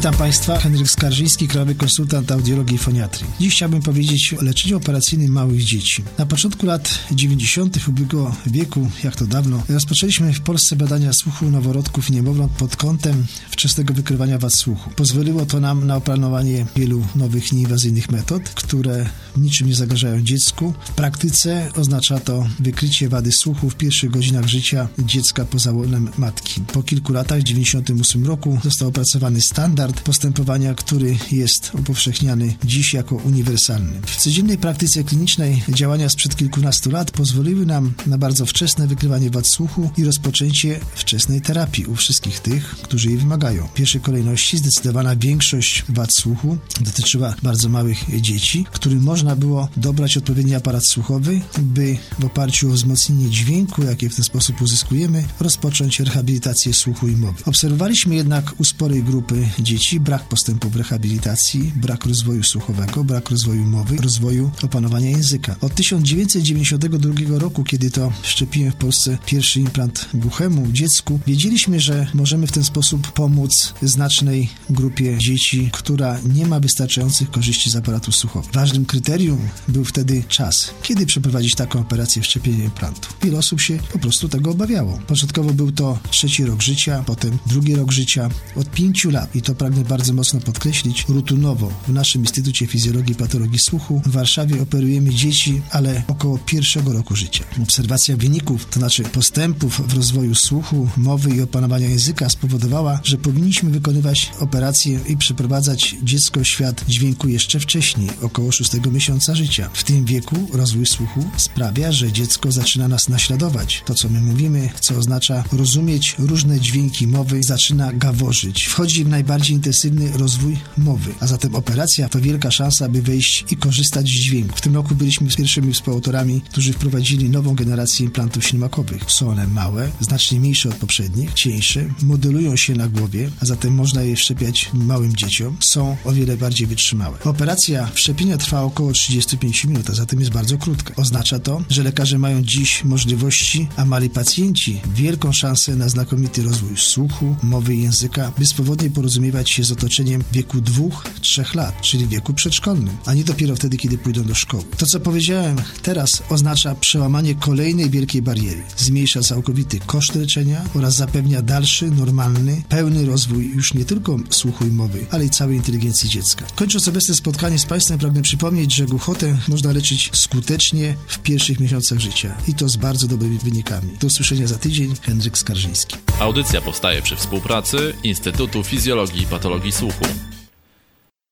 Witam Państwa, Henryk Skarżyński, krajowy konsultant audiologii i foniatrii. Dziś chciałbym powiedzieć o leczeniu operacyjnym małych dzieci. Na początku lat 90. ubiegłego wieku, jak to dawno, rozpoczęliśmy w Polsce badania słuchu noworodków i niemowląt pod kątem wczesnego wykrywania wad słuchu. Pozwoliło to nam na oplanowanie wielu nowych, nieinwazyjnych metod, które niczym nie zagrażają dziecku. W praktyce oznacza to wykrycie wady słuchu w pierwszych godzinach życia dziecka poza łonem matki. Po kilku latach, w 1998 roku, został opracowany standard postępowania, który jest upowszechniany dziś jako uniwersalny. W codziennej praktyce klinicznej działania sprzed kilkunastu lat pozwoliły nam na bardzo wczesne wykrywanie wad słuchu i rozpoczęcie wczesnej terapii u wszystkich tych, którzy jej wymagają. W pierwszej kolejności zdecydowana większość wad słuchu dotyczyła bardzo małych dzieci, którym można było dobrać odpowiedni aparat słuchowy, by w oparciu o wzmocnienie dźwięku, jakie w ten sposób uzyskujemy, rozpocząć rehabilitację słuchu i mowy. Obserwowaliśmy jednak u sporej grupy dzieci brak postępu w rehabilitacji, brak rozwoju słuchowego, brak rozwoju mowy, rozwoju opanowania języka. Od 1992 roku, kiedy to szczepiłem w Polsce pierwszy implant głuchemu dziecku, wiedzieliśmy, że możemy w ten sposób pomóc znacznej grupie dzieci, która nie ma wystarczających korzyści z aparatu słuchowego. Ważnym kryterium był wtedy czas, kiedy przeprowadzić taką operację wszczepienia implantu. Wiele osób się po prostu tego obawiało. Początkowo był to trzeci rok życia, potem drugi rok życia. Od pięciu lat, i to pragnę bardzo mocno podkreślić, rutynowo w naszym Instytucie Fizjologii i Patologii Słuchu w Warszawie operujemy dzieci, ale około pierwszego roku życia. Obserwacja wyników, to znaczy postępów w rozwoju słuchu, mowy i opanowania języka spowodowała, że powinniśmy wykonywać operację i przeprowadzać dziecko świat dźwięku jeszcze wcześniej, około szóstego miesiąca życia. W tym wieku rozwój słuchu sprawia, że dziecko zaczyna nas naśladować. To, co my mówimy, co oznacza rozumieć różne dźwięki mowy, zaczyna gaworzyć. Wchodzi w najbardziej intensywny rozwój mowy, a zatem operacja to wielka szansa, by wejść i korzystać z dźwięku. W tym roku byliśmy pierwszymi współautorami, którzy wprowadzili nową generację implantów ślimakowych. Są one małe, znacznie mniejsze od poprzednich, cieńsze, modelują się na głowie, a zatem można je wszczepiać małym dzieciom. Są o wiele bardziej wytrzymałe. Operacja wszczepienia trwa około 35 minut, a zatem jest bardzo krótka. Oznacza to, że lekarze mają dziś możliwości, a mali pacjenci wielką szansę na znakomity rozwój słuchu, mowy i języka, by swobodnie porozumiewać się z otoczeniem w wieku dwóch, trzech lat, czyli wieku przedszkolnym, a nie dopiero wtedy, kiedy pójdą do szkoły. To, co powiedziałem teraz, oznacza przełamanie kolejnej wielkiej bariery. Zmniejsza całkowity koszt leczenia oraz zapewnia dalszy, normalny, pełny rozwój już nie tylko słuchu i mowy, ale i całej inteligencji dziecka. Kończąc obecne spotkanie z Państwem, pragnę przypomnieć, że głuchotę można leczyć skutecznie w pierwszych miesiącach życia i to z bardzo dobrymi wynikami. Do usłyszenia za tydzień. Henryk Skarżyński. Audycja powstaje przy współpracy Instytutu Fizjologii i Patologii Słuchu.